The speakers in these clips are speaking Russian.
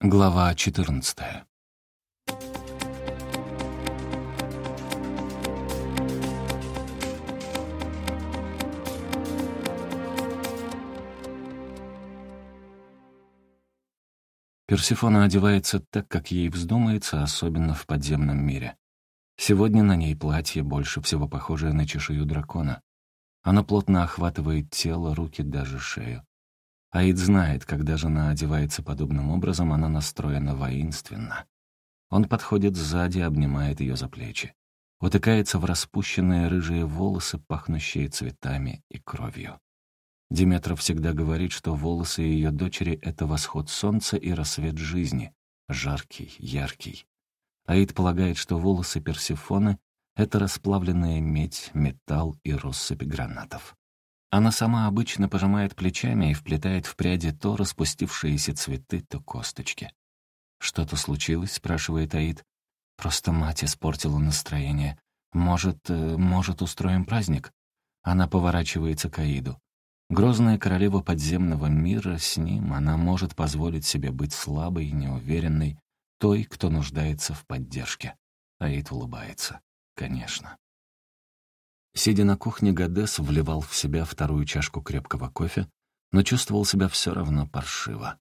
Глава 14 Персифона одевается так, как ей вздумается, особенно в подземном мире. Сегодня на ней платье, больше всего похожее на чешую дракона. Оно плотно охватывает тело, руки, даже шею. Аид знает, когда жена одевается подобным образом, она настроена воинственно. Он подходит сзади, обнимает ее за плечи. Утыкается в распущенные рыжие волосы, пахнущие цветами и кровью. Диметров всегда говорит, что волосы ее дочери — это восход солнца и рассвет жизни, жаркий, яркий. Аид полагает, что волосы Персифоны — это расплавленная медь, металл и россыпь гранатов. Она сама обычно пожимает плечами и вплетает в пряди то распустившиеся цветы, то косточки. «Что-то случилось?» — спрашивает Аид. «Просто мать испортила настроение. Может, э, может, устроим праздник?» Она поворачивается к Аиду. Грозная королева подземного мира, с ним она может позволить себе быть слабой и неуверенной, той, кто нуждается в поддержке. Аид улыбается. «Конечно». Сидя на кухне, Гадес вливал в себя вторую чашку крепкого кофе, но чувствовал себя все равно паршиво.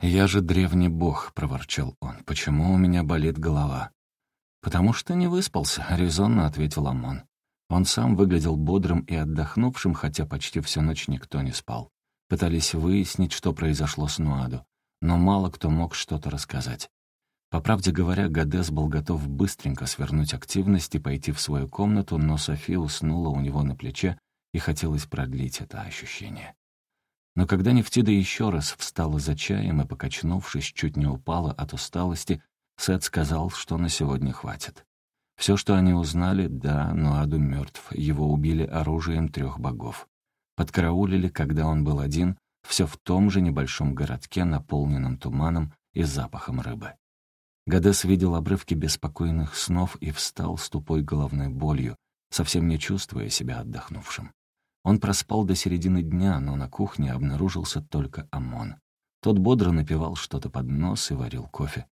«Я же древний бог», — проворчал он. «Почему у меня болит голова?» «Потому что не выспался», — резонно ответил Амон. Он сам выглядел бодрым и отдохнувшим, хотя почти всю ночь никто не спал. Пытались выяснить, что произошло с Нуаду, но мало кто мог что-то рассказать. По правде говоря, Гадес был готов быстренько свернуть активность и пойти в свою комнату, но София уснула у него на плече, и хотелось продлить это ощущение. Но когда Нефтида еще раз встала за чаем и, покачнувшись, чуть не упала от усталости, Сет сказал, что на сегодня хватит. Все, что они узнали, да, но Аду мертв, его убили оружием трех богов. Подкараулили, когда он был один, все в том же небольшом городке, наполненном туманом и запахом рыбы. Гадес видел обрывки беспокойных снов и встал с тупой головной болью, совсем не чувствуя себя отдохнувшим. Он проспал до середины дня, но на кухне обнаружился только Амон. Тот бодро напевал что-то под нос и варил кофе.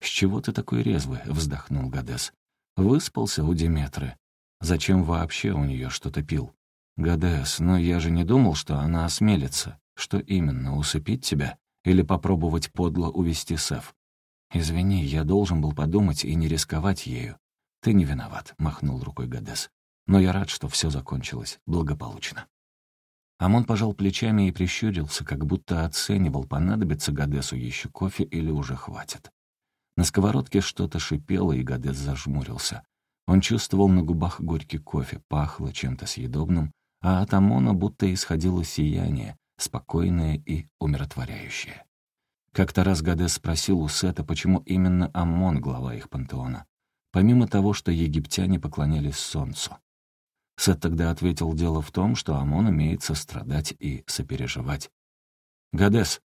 «С чего ты такой резвый?» — вздохнул Гадес. «Выспался у Диметры. Зачем вообще у нее что-то пил?» «Гадес, но я же не думал, что она осмелится. Что именно, усыпить тебя? Или попробовать подло увести Сеф?» «Извини, я должен был подумать и не рисковать ею. Ты не виноват», — махнул рукой Гадес. «Но я рад, что все закончилось благополучно». Амон пожал плечами и прищурился, как будто оценивал, понадобится Гадесу еще кофе или уже хватит. На сковородке что-то шипело, и Гадес зажмурился. Он чувствовал на губах горький кофе, пахло чем-то съедобным, а от Амона будто исходило сияние, спокойное и умиротворяющее. Как-то раз Гадес спросил у Сета, почему именно Амон глава их пантеона, помимо того, что египтяне поклонялись солнцу. Сет тогда ответил, дело в том, что Амон умеет сострадать и сопереживать. «Гадес!»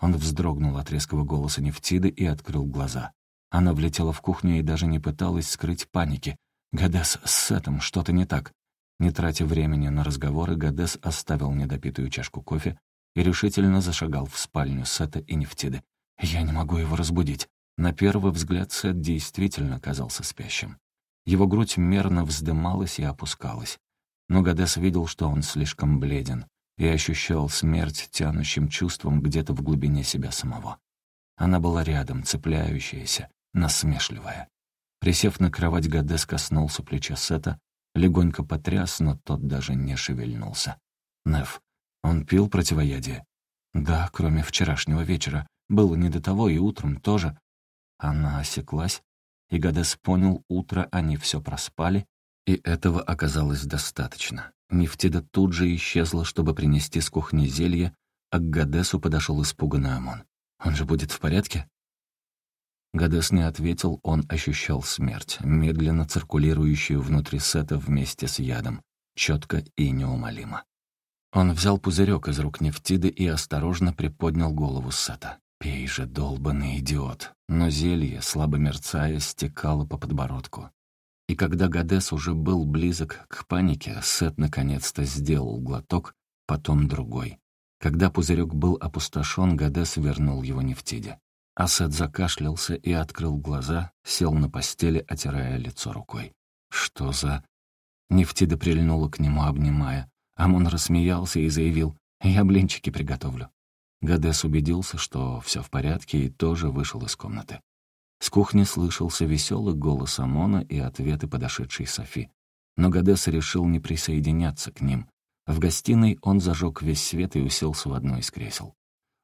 Он вздрогнул от резкого голоса Нефтиды и открыл глаза. Она влетела в кухню и даже не пыталась скрыть паники. «Гадес, с Сетом что-то не так». Не тратя времени на разговоры, Гадес оставил недопитую чашку кофе и решительно зашагал в спальню Сета и Нефтиды. «Я не могу его разбудить». На первый взгляд Сет действительно казался спящим. Его грудь мерно вздымалась и опускалась. Но Гадес видел, что он слишком бледен, и ощущал смерть тянущим чувством где-то в глубине себя самого. Она была рядом, цепляющаяся, насмешливая. Присев на кровать, Гадес коснулся плеча Сета, легонько потряс, но тот даже не шевельнулся. «Неф, он пил противоядие? Да, кроме вчерашнего вечера. Было не до того, и утром тоже. Она осеклась, и Гадес понял, утро они все проспали, и этого оказалось достаточно. Нефтида тут же исчезла, чтобы принести с кухни зелье, а к Гадесу подошел испуганный Амон. «Он же будет в порядке?» Гадес не ответил, он ощущал смерть, медленно циркулирующую внутри сета вместе с ядом, четко и неумолимо. Он взял пузырек из рук Нефтиды и осторожно приподнял голову Сета. «Пей же, долбанный идиот!» Но зелье, слабо мерцая, стекало по подбородку. И когда Гадес уже был близок к панике, Сет наконец-то сделал глоток, потом другой. Когда пузырек был опустошен, Гадес вернул его Нефтиде. Асет закашлялся и открыл глаза, сел на постели, отирая лицо рукой. «Что за...» Нефтида прильнула к нему, обнимая. Амон рассмеялся и заявил, «Я блинчики приготовлю». Гадес убедился, что все в порядке, и тоже вышел из комнаты. С кухни слышался веселый голос Амона и ответы подошедшей Софи. Но Гадес решил не присоединяться к ним. В гостиной он зажег весь свет и уселся в одно из кресел.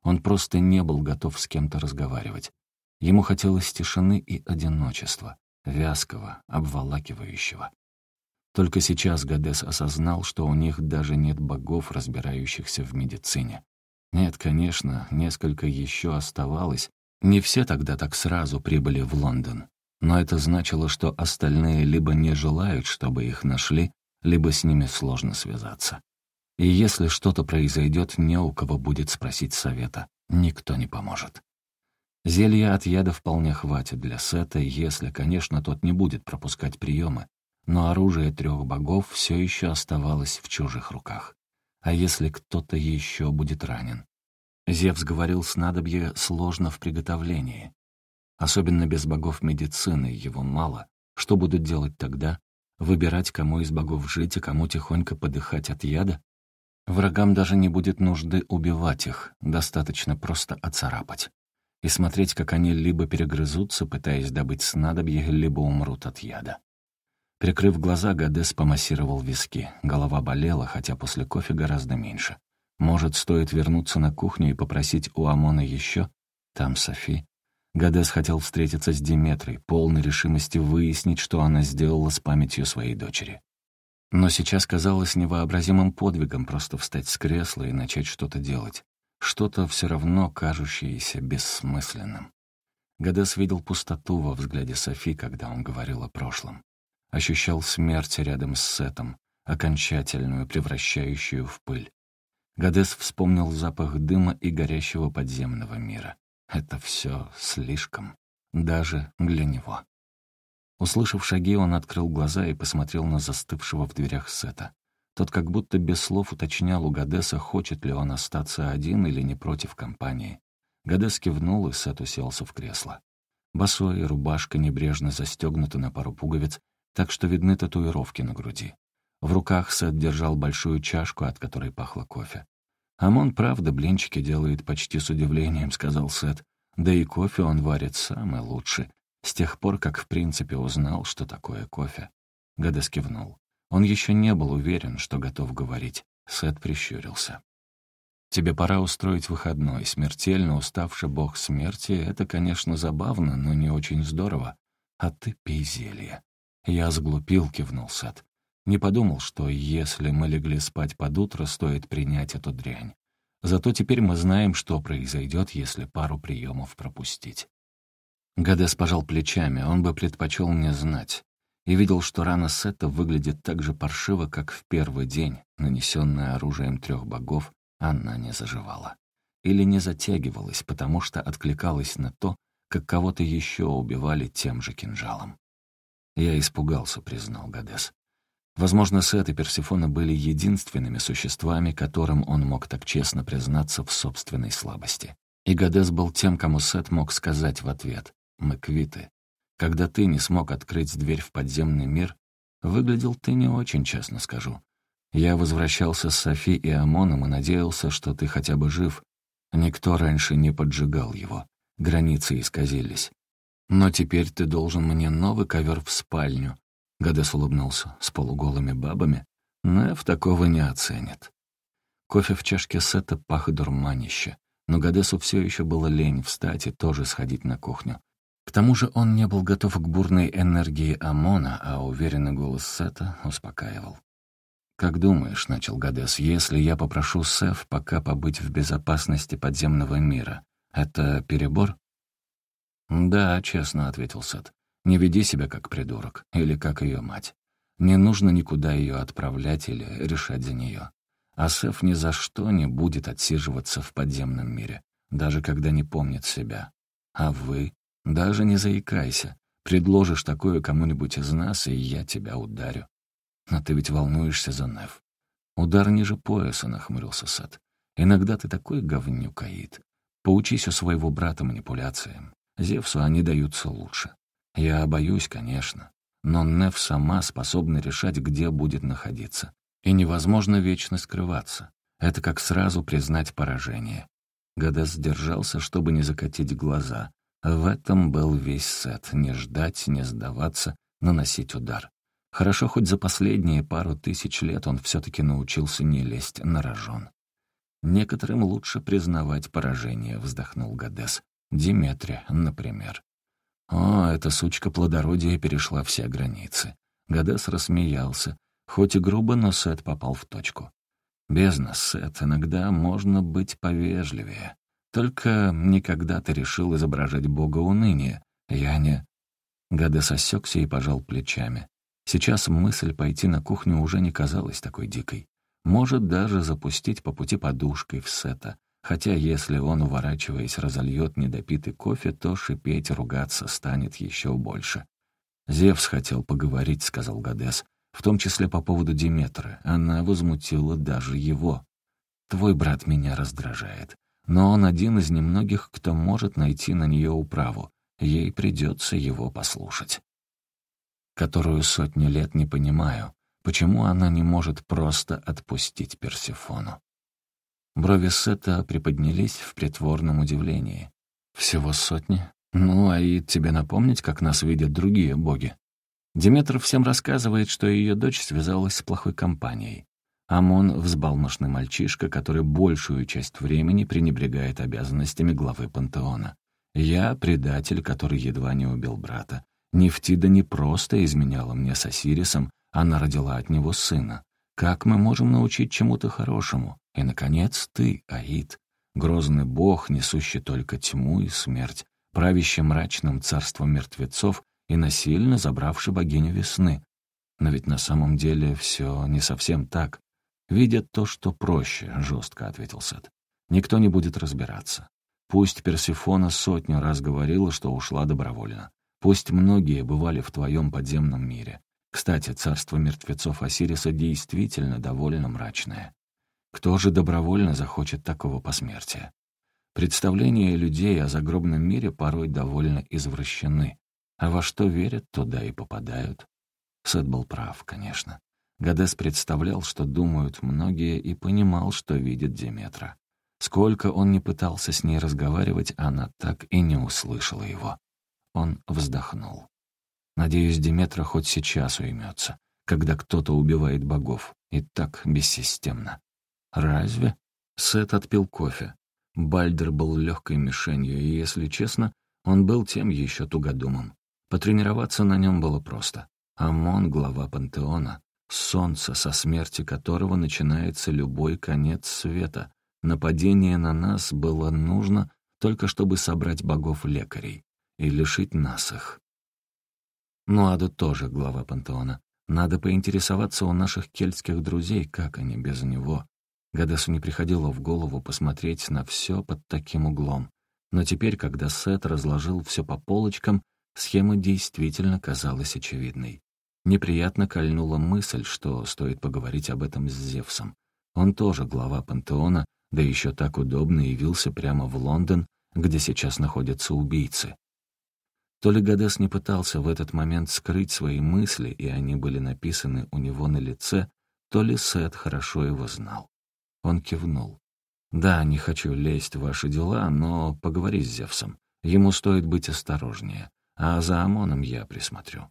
Он просто не был готов с кем-то разговаривать. Ему хотелось тишины и одиночества, вязкого, обволакивающего. Только сейчас Гадес осознал, что у них даже нет богов, разбирающихся в медицине. Нет, конечно, несколько еще оставалось, не все тогда так сразу прибыли в Лондон, но это значило, что остальные либо не желают, чтобы их нашли, либо с ними сложно связаться. И если что-то произойдет, не у кого будет спросить совета, никто не поможет. Зелья от яда вполне хватит для Сета, если, конечно, тот не будет пропускать приемы, но оружие трех богов все еще оставалось в чужих руках. А если кто-то еще будет ранен? Зевс говорил, снадобье сложно в приготовлении. Особенно без богов медицины его мало. Что будут делать тогда? Выбирать, кому из богов жить и кому тихонько подыхать от яда? Врагам даже не будет нужды убивать их, достаточно просто оцарапать. И смотреть, как они либо перегрызутся, пытаясь добыть снадобье, либо умрут от яда. Прикрыв глаза, Гадес помассировал виски. Голова болела, хотя после кофе гораздо меньше. Может, стоит вернуться на кухню и попросить у Амона еще? Там Софи. Гадес хотел встретиться с Диметрой, полной решимости выяснить, что она сделала с памятью своей дочери. Но сейчас казалось невообразимым подвигом просто встать с кресла и начать что-то делать. Что-то все равно кажущееся бессмысленным. Гадес видел пустоту во взгляде Софи, когда он говорил о прошлом. Ощущал смерть рядом с Сетом, окончательную, превращающую в пыль. Гадес вспомнил запах дыма и горящего подземного мира. Это все слишком, даже для него. Услышав шаги, он открыл глаза и посмотрел на застывшего в дверях Сета. Тот как будто без слов уточнял у Гадеса, хочет ли он остаться один или не против компании. Гадес кивнул, и Сет уселся в кресло. Босой, рубашка небрежно застегнута на пару пуговиц, так что видны татуировки на груди. В руках Сет держал большую чашку, от которой пахло кофе. «Амон, правда, блинчики делает почти с удивлением», — сказал Сет. «Да и кофе он варит самый лучший. С тех пор, как в принципе узнал, что такое кофе». Гадес кивнул. Он еще не был уверен, что готов говорить. Сет прищурился. «Тебе пора устроить выходной. Смертельно уставший бог смерти — это, конечно, забавно, но не очень здорово. А ты пей зелье». «Я сглупил», — кивнул Сет. Не подумал, что если мы легли спать под утро, стоит принять эту дрянь. Зато теперь мы знаем, что произойдет, если пару приемов пропустить. Гадес пожал плечами, он бы предпочел не знать. И видел, что рана Сета выглядит так же паршиво, как в первый день, нанесенная оружием трех богов, она не заживала. Или не затягивалась, потому что откликалась на то, как кого-то еще убивали тем же кинжалом. «Я испугался», — признал Гадес. Возможно, Сет и Персифона были единственными существами, которым он мог так честно признаться в собственной слабости. И Гадес был тем, кому Сет мог сказать в ответ «Мы квиты». Когда ты не смог открыть дверь в подземный мир, выглядел ты не очень, честно скажу. Я возвращался с Софи и Амоном и надеялся, что ты хотя бы жив. Никто раньше не поджигал его. Границы исказились. Но теперь ты должен мне новый ковер в спальню, Гадес улыбнулся. С полуголыми бабами? Нев такого не оценит. Кофе в чашке Сета пах дурманище. Но Гадесу все еще было лень встать и тоже сходить на кухню. К тому же он не был готов к бурной энергии ОМОНа, а уверенный голос Сета успокаивал. «Как думаешь, — начал Гадес, — если я попрошу Сеф пока побыть в безопасности подземного мира, это перебор?» «Да, честно», — ответил Сет. Не веди себя как придурок или как ее мать. Не нужно никуда ее отправлять или решать за нее. Асеф ни за что не будет отсиживаться в подземном мире, даже когда не помнит себя. А вы? Даже не заикайся. Предложишь такое кому-нибудь из нас, и я тебя ударю. Но ты ведь волнуешься за Нев. Удар ниже пояса, нахмурился Сет. Иногда ты такой говнюк. Поучись у своего брата манипуляциям. Зевсу они даются лучше. Я боюсь, конечно, но Неф сама способна решать, где будет находиться. И невозможно вечно скрываться. Это как сразу признать поражение. Гадес сдержался, чтобы не закатить глаза. В этом был весь сет — не ждать, не сдаваться, наносить удар. Хорошо, хоть за последние пару тысяч лет он все-таки научился не лезть на рожон. «Некоторым лучше признавать поражение», — вздохнул Гадес. «Диметрия, например». О, эта сучка плодородия перешла все границы. Гадес рассмеялся. Хоть и грубо, но Сет попал в точку. Без нас, Сет, иногда можно быть повежливее. Только никогда ты решил изображать бога уныния. Я не... Гадес осекся и пожал плечами. Сейчас мысль пойти на кухню уже не казалась такой дикой. Может даже запустить по пути подушкой в Сета. Хотя если он, уворачиваясь, разольет недопитый кофе, то шипеть, ругаться станет еще больше. «Зевс хотел поговорить», — сказал Гадес, «в том числе по поводу Диметры. Она возмутила даже его. Твой брат меня раздражает. Но он один из немногих, кто может найти на нее управу. Ей придется его послушать. Которую сотни лет не понимаю, почему она не может просто отпустить Персифону. Брови Сета приподнялись в притворном удивлении. «Всего сотни? Ну, а и тебе напомнить, как нас видят другие боги?» Диметр всем рассказывает, что ее дочь связалась с плохой компанией. Амон — взбалмошный мальчишка, который большую часть времени пренебрегает обязанностями главы пантеона. Я — предатель, который едва не убил брата. Нефтида не просто изменяла мне с Осирисом, она родила от него сына. Как мы можем научить чему-то хорошему? И, наконец, ты, Аид, грозный бог, несущий только тьму и смерть, правящий мрачным царством мертвецов и насильно забравший богиню весны. Но ведь на самом деле все не совсем так. «Видят то, что проще», — жестко ответил Сет. «Никто не будет разбираться. Пусть Персифона сотню раз говорила, что ушла добровольно. Пусть многие бывали в твоем подземном мире. Кстати, царство мертвецов Осириса действительно довольно мрачное. Кто же добровольно захочет такого посмертия? Представления людей о загробном мире порой довольно извращены. А во что верят, туда и попадают. Сет был прав, конечно. Гадес представлял, что думают многие, и понимал, что видит Деметра. Сколько он не пытался с ней разговаривать, она так и не услышала его. Он вздохнул. Надеюсь, Деметра хоть сейчас уймется, когда кто-то убивает богов, и так бессистемно. «Разве?» Сет отпил кофе. Бальдер был легкой мишенью, и, если честно, он был тем еще тугодумом. Потренироваться на нем было просто. Амон — глава пантеона, солнце, со смерти которого начинается любой конец света. Нападение на нас было нужно только чтобы собрать богов-лекарей и лишить нас их. Ну, Аду тоже глава пантеона. Надо поинтересоваться у наших кельтских друзей, как они без него. Гадесу не приходило в голову посмотреть на все под таким углом. Но теперь, когда Сет разложил все по полочкам, схема действительно казалась очевидной. Неприятно кольнула мысль, что стоит поговорить об этом с Зевсом. Он тоже глава пантеона, да еще так удобно явился прямо в Лондон, где сейчас находятся убийцы. То ли Гадес не пытался в этот момент скрыть свои мысли, и они были написаны у него на лице, то ли Сет хорошо его знал. Он кивнул. «Да, не хочу лезть в ваши дела, но поговори с Зевсом. Ему стоит быть осторожнее, а за Амоном я присмотрю».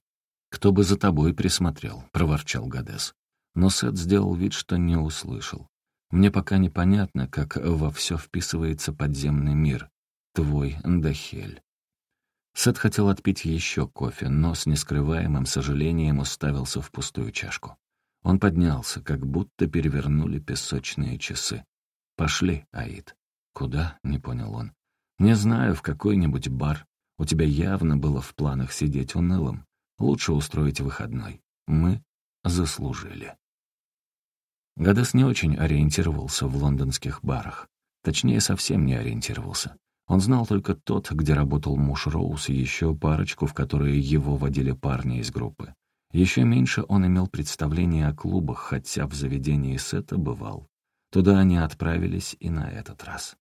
«Кто бы за тобой присмотрел?» — проворчал Гадес. Но Сет сделал вид, что не услышал. «Мне пока непонятно, как во все вписывается подземный мир. Твой Дахель». Сет хотел отпить еще кофе, но с нескрываемым сожалением уставился в пустую чашку. Он поднялся, как будто перевернули песочные часы. «Пошли, Аид». «Куда?» — не понял он. «Не знаю, в какой-нибудь бар. У тебя явно было в планах сидеть унылым. Лучше устроить выходной. Мы заслужили». Гадес не очень ориентировался в лондонских барах. Точнее, совсем не ориентировался. Он знал только тот, где работал муж Роуз, и еще парочку, в которые его водили парни из группы. Еще меньше он имел представления о клубах, хотя в заведении Сета бывал. Туда они отправились и на этот раз.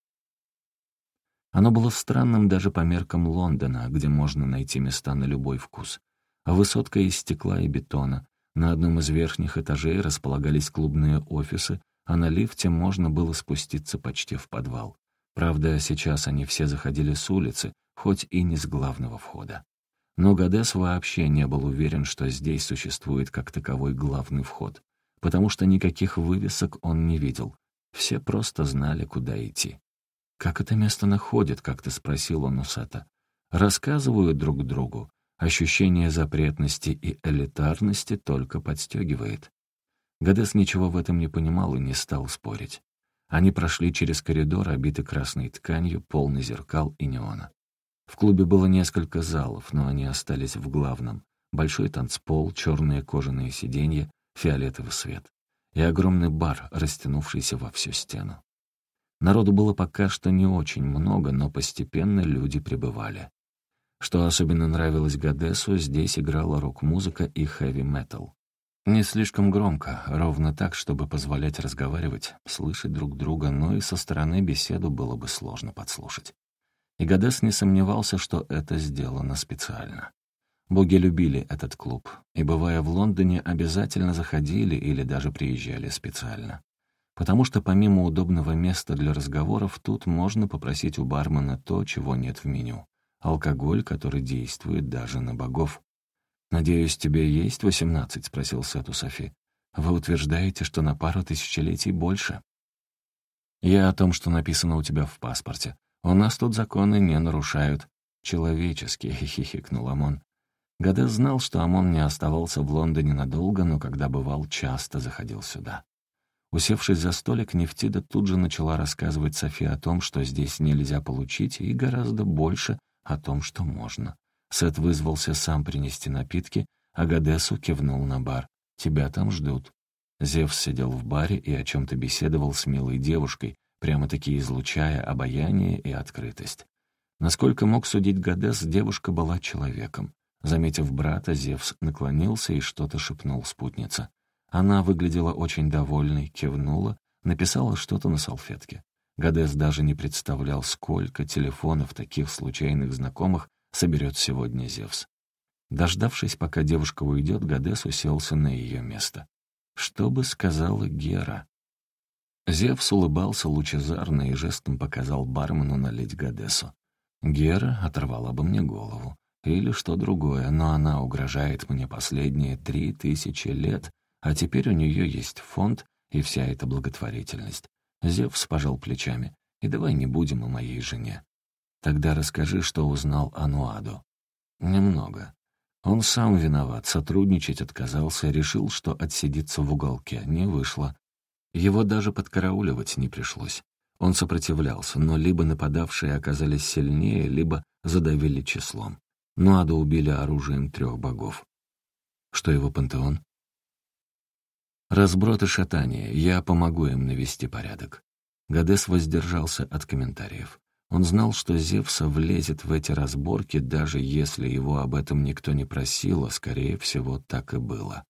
Оно было странным даже по меркам Лондона, где можно найти места на любой вкус. А высотка из стекла и бетона. На одном из верхних этажей располагались клубные офисы, а на лифте можно было спуститься почти в подвал. Правда, сейчас они все заходили с улицы, хоть и не с главного входа. Но Гадес вообще не был уверен, что здесь существует как таковой главный вход, потому что никаких вывесок он не видел. Все просто знали, куда идти. «Как это место находит?» — как-то спросил он у Сета. «Рассказывают друг другу. Ощущение запретности и элитарности только подстегивает». Гадес ничего в этом не понимал и не стал спорить. Они прошли через коридор, обитый красной тканью, полный зеркал и неона. В клубе было несколько залов, но они остались в главном. Большой танцпол, черные кожаные сиденья, фиолетовый свет. И огромный бар, растянувшийся во всю стену. Народу было пока что не очень много, но постепенно люди прибывали. Что особенно нравилось Гадесу, здесь играла рок-музыка и хэви-метал. Не слишком громко, ровно так, чтобы позволять разговаривать, слышать друг друга, но и со стороны беседу было бы сложно подслушать. И Гадес не сомневался, что это сделано специально. Боги любили этот клуб, и, бывая в Лондоне, обязательно заходили или даже приезжали специально. Потому что помимо удобного места для разговоров, тут можно попросить у бармена то, чего нет в меню. Алкоголь, который действует даже на богов. «Надеюсь, тебе есть восемнадцать?» — спросил Сет Софи. «Вы утверждаете, что на пару тысячелетий больше?» «Я о том, что написано у тебя в паспорте. У нас тут законы не нарушают». «Человеческие», — хихикнул Амон. Гадес знал, что Амон не оставался в Лондоне надолго, но когда бывал, часто заходил сюда. Усевшись за столик, Нефтида тут же начала рассказывать Софи о том, что здесь нельзя получить, и гораздо больше о том, что можно. Сет вызвался сам принести напитки, а Гадесу кивнул на бар. «Тебя там ждут». Зевс сидел в баре и о чем-то беседовал с милой девушкой, прямо-таки излучая обаяние и открытость. Насколько мог судить Гадес, девушка была человеком. Заметив брата, Зевс наклонился и что-то шепнул спутнице. Она выглядела очень довольной, кивнула, написала что-то на салфетке. Гадес даже не представлял, сколько телефонов таких случайных знакомых соберет сегодня Зевс. Дождавшись, пока девушка уйдет, Гадес уселся на ее место. Что бы сказала Гера? Зевс улыбался лучезарно и жестом показал бармену налить Гадесу. Гера оторвала бы мне голову. Или что другое, но она угрожает мне последние три тысячи лет, а теперь у нее есть фонд и вся эта благотворительность. Зевс пожал плечами. И давай не будем о моей жене. Тогда расскажи, что узнал о Нуаду. Немного. Он сам виноват, сотрудничать отказался, решил, что отсидится в уголке. Не вышло. Его даже подкарауливать не пришлось. Он сопротивлялся, но либо нападавшие оказались сильнее, либо задавили числом. Нуада убили оружием трех богов. Что его пантеон? Разброд и шатание. Я помогу им навести порядок. Гадес воздержался от комментариев. Он знал, что Зевса влезет в эти разборки, даже если его об этом никто не просил, а, скорее всего, так и было.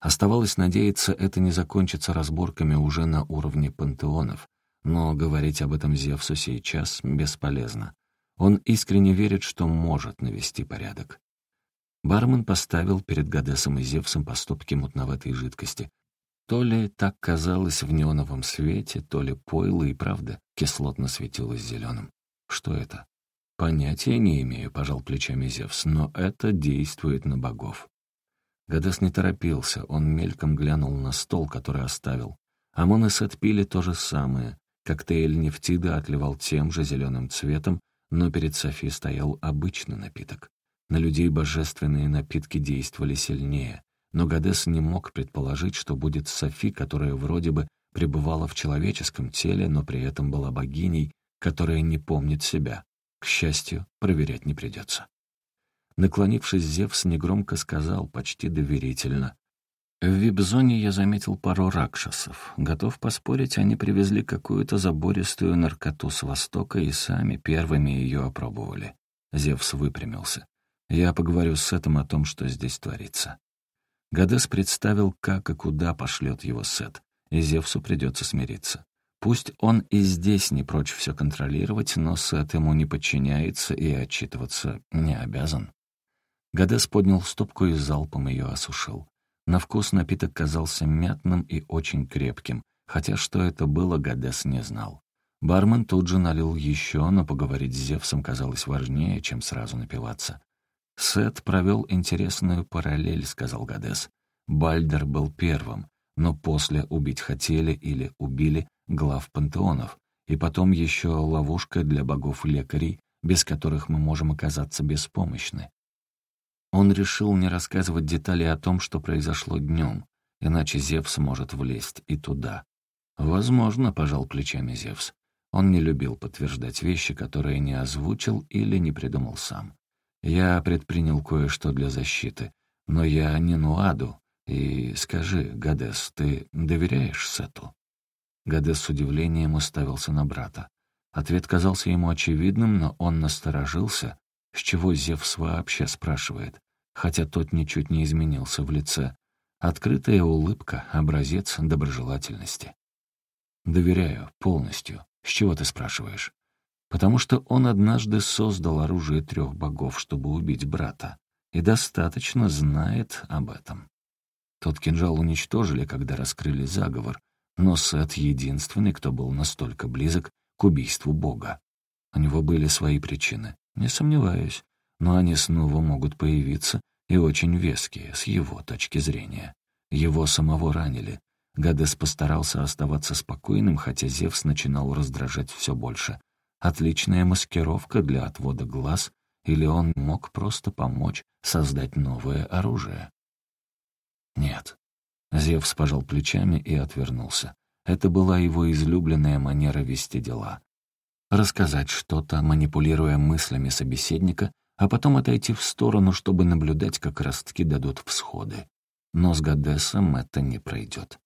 Оставалось надеяться, это не закончится разборками уже на уровне пантеонов, но говорить об этом Зевсу сейчас бесполезно. Он искренне верит, что может навести порядок. Бармен поставил перед Гадесом и Зевсом по стопке мутноватой жидкости, то ли так казалось в неоновом свете, то ли пойло и правда кислотно светилось зеленым. Что это? Понятия не имею, пожал плечами Зевс, но это действует на богов. Гадес не торопился, он мельком глянул на стол, который оставил. Амон и Сет пили то же самое. Коктейль нефтида отливал тем же зеленым цветом, но перед Софи стоял обычный напиток. На людей божественные напитки действовали сильнее. Но Гадес не мог предположить, что будет Софи, которая вроде бы пребывала в человеческом теле, но при этом была богиней, которая не помнит себя. К счастью, проверять не придется. Наклонившись, Зевс негромко сказал, почти доверительно. «В вип-зоне я заметил пару ракшасов. Готов поспорить, они привезли какую-то забористую наркоту с Востока и сами первыми ее опробовали». Зевс выпрямился. «Я поговорю с Сетом о том, что здесь творится». Гадес представил, как и куда пошлет его Сет, и Зевсу придется смириться. Пусть он и здесь не прочь все контролировать, но Сет ему не подчиняется и отчитываться не обязан. Гадес поднял стопку и залпом ее осушил. На вкус напиток казался мятным и очень крепким, хотя что это было, Гадес не знал. Бармен тут же налил еще, но поговорить с Зевсом казалось важнее, чем сразу напиваться. «Сет провел интересную параллель», — сказал Гадес. «Бальдер был первым, но после убить хотели или убили глав пантеонов, и потом еще ловушка для богов-лекарей, без которых мы можем оказаться беспомощны. Он решил не рассказывать детали о том, что произошло днем, иначе Зевс может влезть и туда. «Возможно», — пожал плечами Зевс. Он не любил подтверждать вещи, которые не озвучил или не придумал сам. «Я предпринял кое-что для защиты, но я не Нуаду. И скажи, Гадес, ты доверяешь Сету?» Гадес с удивлением уставился на брата. Ответ казался ему очевидным, но он насторожился, с чего Зевс вообще спрашивает, хотя тот ничуть не изменился в лице. Открытая улыбка — образец доброжелательности. «Доверяю, полностью. С чего ты спрашиваешь?» «Потому что он однажды создал оружие трех богов, чтобы убить брата, и достаточно знает об этом. Тот кинжал уничтожили, когда раскрыли заговор, но Сет — единственный, кто был настолько близок к убийству бога. У него были свои причины. Не сомневаюсь, но они снова могут появиться и очень веские, с его точки зрения. Его самого ранили. Гадес постарался оставаться спокойным, хотя Зевс начинал раздражать все больше. Отличная маскировка для отвода глаз, или он мог просто помочь создать новое оружие? Нет. Зевс пожал плечами и отвернулся. Это была его излюбленная манера вести дела рассказать что-то, манипулируя мыслями собеседника, а потом отойти в сторону, чтобы наблюдать, как ростки дадут всходы. Но с Гадесом это не пройдет.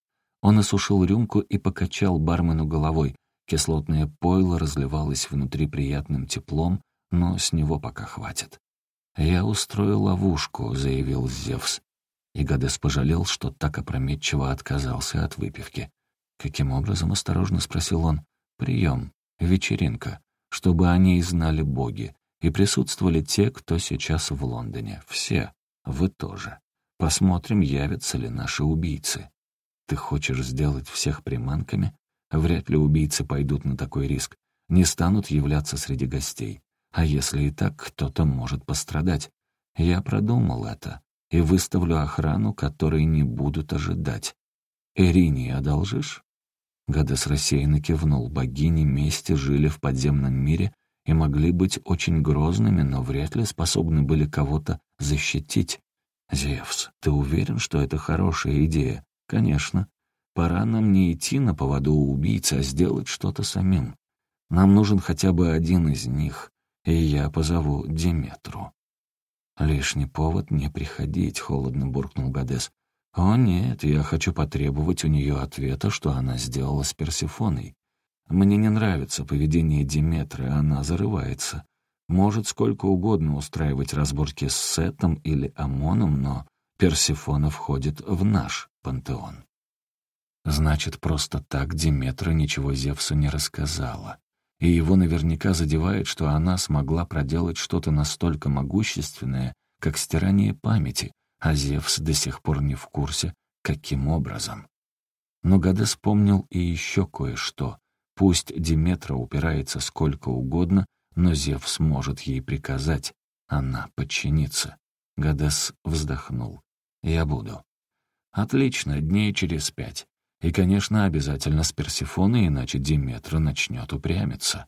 Он осушил рюмку и покачал бармену головой. Кислотное пойло разливалось внутри приятным теплом, но с него пока хватит. «Я устрою ловушку», — заявил Зевс. И Гадес пожалел, что так опрометчиво отказался от выпивки. «Каким образом?» — осторожно спросил он. «Прием вечеринка, чтобы о ней знали боги, и присутствовали те, кто сейчас в Лондоне. Все. Вы тоже. Посмотрим, явятся ли наши убийцы. Ты хочешь сделать всех приманками? Вряд ли убийцы пойдут на такой риск. Не станут являться среди гостей. А если и так, кто-то может пострадать. Я продумал это и выставлю охрану, которой не будут ожидать. Ирине одолжишь? Гадес рассеянно кивнул. Богини мести жили в подземном мире и могли быть очень грозными, но вряд ли способны были кого-то защитить. «Зевс, ты уверен, что это хорошая идея?» «Конечно. Пора нам не идти на поводу у убийцы, а сделать что-то самим. Нам нужен хотя бы один из них, и я позову Диметру». «Лишний повод не приходить», — холодно буркнул Гадес. «О нет, я хочу потребовать у нее ответа, что она сделала с Персифоной. Мне не нравится поведение Диметры, она зарывается. Может сколько угодно устраивать разборки с Сетом или Амоном, но Персифона входит в наш пантеон». Значит, просто так Диметра ничего Зевсу не рассказала. И его наверняка задевает, что она смогла проделать что-то настолько могущественное, как стирание памяти, а Зевс до сих пор не в курсе, каким образом. Но Гадес помнил и еще кое-что. Пусть Диметра упирается сколько угодно, но Зевс может ей приказать. Она подчинится. Гадес вздохнул. «Я буду». «Отлично, дней через пять. И, конечно, обязательно с Персифоной, иначе Диметра начнет упрямиться».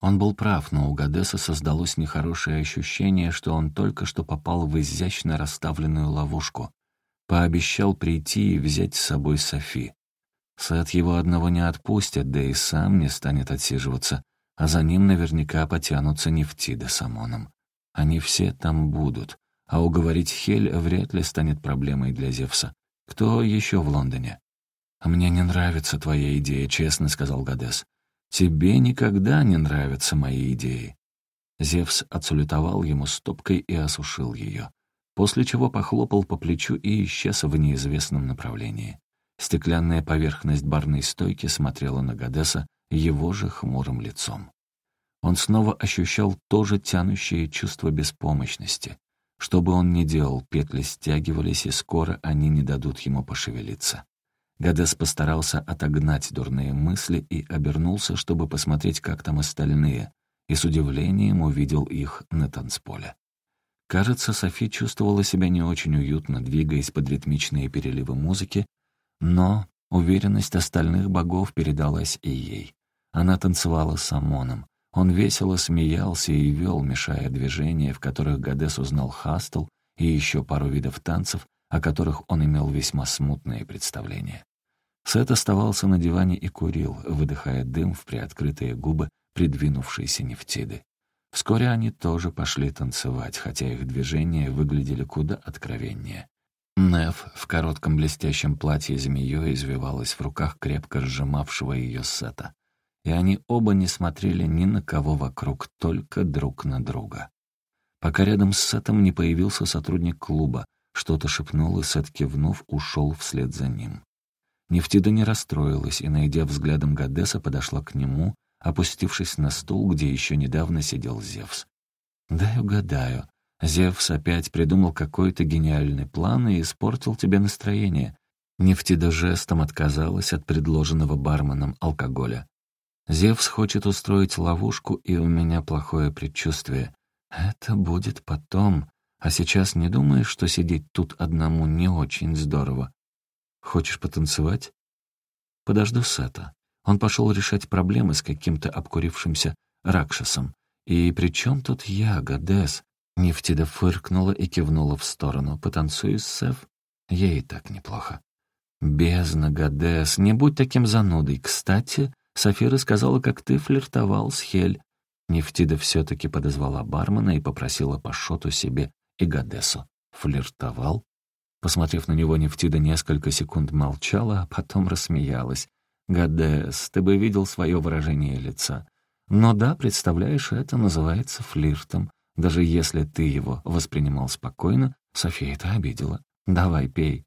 Он был прав, но у Гадеса создалось нехорошее ощущение, что он только что попал в изящно расставленную ловушку. Пообещал прийти и взять с собой Софи. Сад его одного не отпустят, да и сам не станет отсиживаться, а за ним наверняка потянутся Нефтида с Амоном. Они все там будут, а уговорить Хель вряд ли станет проблемой для Зевса. Кто еще в Лондоне? «А мне не нравится твоя идея», — честно сказал Гадес. «Тебе никогда не нравятся мои идеи». Зевс отсулетовал ему стопкой и осушил ее, после чего похлопал по плечу и исчез в неизвестном направлении. Стеклянная поверхность барной стойки смотрела на Гадеса его же хмурым лицом. Он снова ощущал то же тянущее чувство беспомощности. Что бы он ни делал, петли стягивались, и скоро они не дадут ему пошевелиться. Гадес постарался отогнать дурные мысли и обернулся, чтобы посмотреть, как там остальные, и с удивлением увидел их на танцполе. Кажется, Софи чувствовала себя не очень уютно, двигаясь под ритмичные переливы музыки, но уверенность остальных богов передалась и ей. Она танцевала с Амоном. Он весело смеялся и вел, мешая движения, в которых Гадес узнал хастл и еще пару видов танцев, о которых он имел весьма смутное представление. Сет оставался на диване и курил, выдыхая дым в приоткрытые губы придвинувшейся нефтиды. Вскоре они тоже пошли танцевать, хотя их движения выглядели куда откровеннее. Неф в коротком блестящем платье змеей извивалась в руках крепко сжимавшего ее сета. И они оба не смотрели ни на кого вокруг, только друг на друга. Пока рядом с Сетом не появился сотрудник клуба, что-то шепнул, и Сет, кивнув, ушел вслед за ним. Нефтида не расстроилась и, найдя взглядом Гадеса, подошла к нему, опустившись на стул, где еще недавно сидел Зевс. «Дай угадаю. Зевс опять придумал какой-то гениальный план и испортил тебе настроение». Нефтида жестом отказалась от предложенного барменом алкоголя. «Зевс хочет устроить ловушку, и у меня плохое предчувствие. Это будет потом. А сейчас не думаешь, что сидеть тут одному не очень здорово? Хочешь потанцевать?» «Подожду Сета. Он пошел решать проблемы с каким-то обкурившимся Ракшасом. «И при чем тут я, Гадес?» Нефтида фыркнула и кивнула в сторону. «Потанцую с Сев? Ей так неплохо». «Бездна, Гадес, не будь таким занудой. Кстати, Софира сказала, как ты флиртовал с Хель». Нефтида все-таки подозвала бармена и попросила по шоту себе и Гадесу. «Флиртовал?» Посмотрев на него, Нефтида несколько секунд молчала, а потом рассмеялась. Гадес, ты бы видел свое выражение лица. Но да, представляешь, это называется флиртом. Даже если ты его воспринимал спокойно, София это обидела. Давай, пей.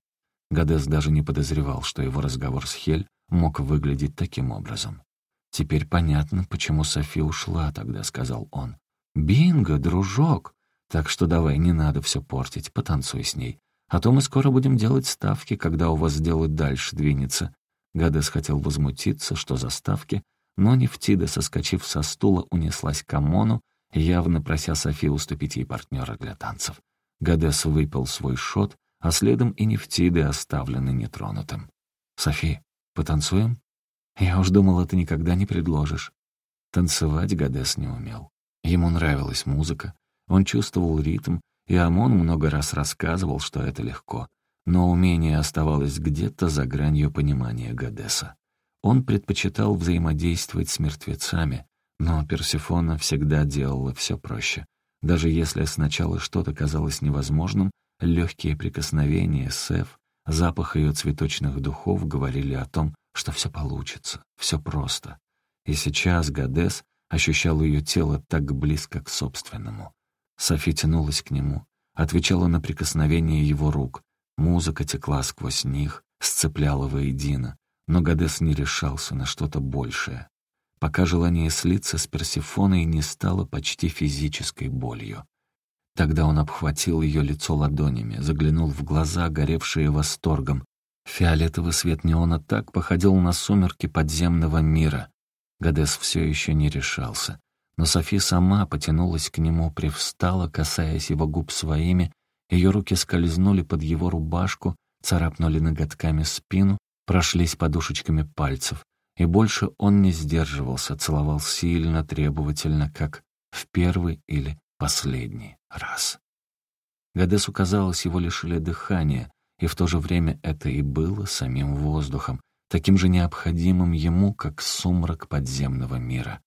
Гадес даже не подозревал, что его разговор с Хель мог выглядеть таким образом. «Теперь понятно, почему София ушла тогда», — сказал он. «Бинго, дружок! Так что давай, не надо все портить, потанцуй с ней. А то мы скоро будем делать ставки, когда у вас дело дальше двинется. Гадес хотел возмутиться, что за ставки, но Нефтида, соскочив со стула, унеслась к Амону, явно прося Софи уступить ей партнера для танцев. Гадес выпил свой шот, а следом и Нефтиды оставлены нетронутым. «Софи, потанцуем?» «Я уж думала, ты никогда не предложишь». Танцевать Гадес не умел. Ему нравилась музыка, он чувствовал ритм, и Амон много раз рассказывал, что это легко но умение оставалось где-то за гранью понимания Гадеса. Он предпочитал взаимодействовать с мертвецами, но Персифона всегда делала все проще. Даже если сначала что-то казалось невозможным, легкие прикосновения Сеф, запах ее цветочных духов говорили о том, что все получится, все просто. И сейчас Гадес ощущал ее тело так близко к собственному. Софи тянулась к нему, отвечала на прикосновение его рук, Музыка текла сквозь них, сцепляла воедино, но Гадес не решался на что-то большее, пока желание слиться с Персифоной не стало почти физической болью. Тогда он обхватил ее лицо ладонями, заглянул в глаза, горевшие восторгом. Фиолетовый свет неона так походил на сумерки подземного мира. Гадес все еще не решался. Но Софи сама потянулась к нему, привстала, касаясь его губ своими, ее руки скользнули под его рубашку, царапнули ноготками спину, прошлись подушечками пальцев. И больше он не сдерживался, целовал сильно, требовательно, как в первый или последний раз. Гадесу казалось, его лишили дыхания, и в то же время это и было самим воздухом, таким же необходимым ему, как сумрак подземного мира.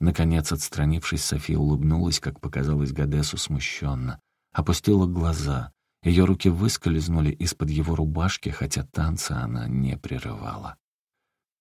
Наконец, отстранившись, София улыбнулась, как показалось Гадесу смущенно опустила глаза. Ее руки выскользнули из-под его рубашки, хотя танца она не прерывала.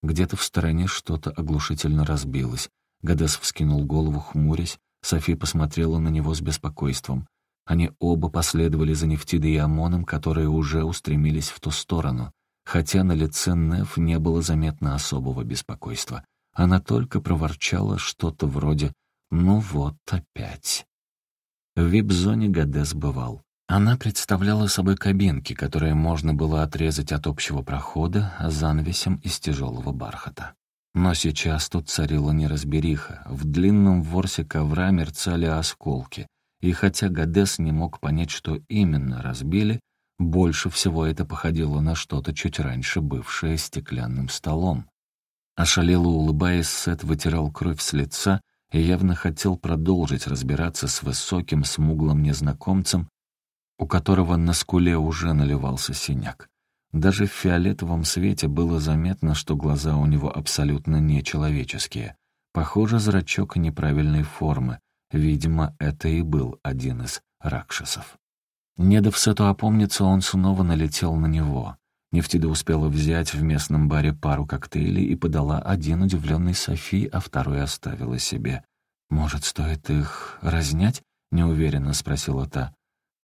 Где-то в стороне что-то оглушительно разбилось. Гадес вскинул голову, хмурясь. Софи посмотрела на него с беспокойством. Они оба последовали за Нефтидой и Амоном, которые уже устремились в ту сторону. хотя на лице Неф не было заметно особого беспокойства. Она только проворчала что-то вроде «ну вот опять». В вип-зоне Гадес бывал. Она представляла собой кабинки, которые можно было отрезать от общего прохода занавесем из тяжелого бархата. Но сейчас тут царила неразбериха. В длинном ворсе ковра мерцали осколки. И хотя Гадес не мог понять, что именно разбили, больше всего это походило на что-то чуть раньше бывшее стеклянным столом. Ошалело улыбаясь, Сет вытирал кровь с лица и явно хотел продолжить разбираться с высоким, смуглым незнакомцем, у которого на скуле уже наливался синяк. Даже в фиолетовом свете было заметно, что глаза у него абсолютно нечеловеческие. Похоже, зрачок неправильной формы. Видимо, это и был один из ракшасов. Не дав Сету опомниться, он снова налетел на него. Нефтида успела взять в местном баре пару коктейлей и подала один удивленный Софи, а второй оставила себе. «Может, стоит их разнять?» — неуверенно спросила та.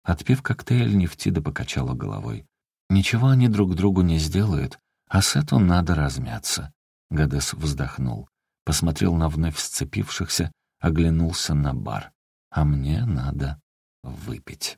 Отпив коктейль, Нефтида покачала головой. «Ничего они друг другу не сделают, а Сету надо размяться». Гадес вздохнул, посмотрел на вновь сцепившихся, оглянулся на бар. «А мне надо выпить».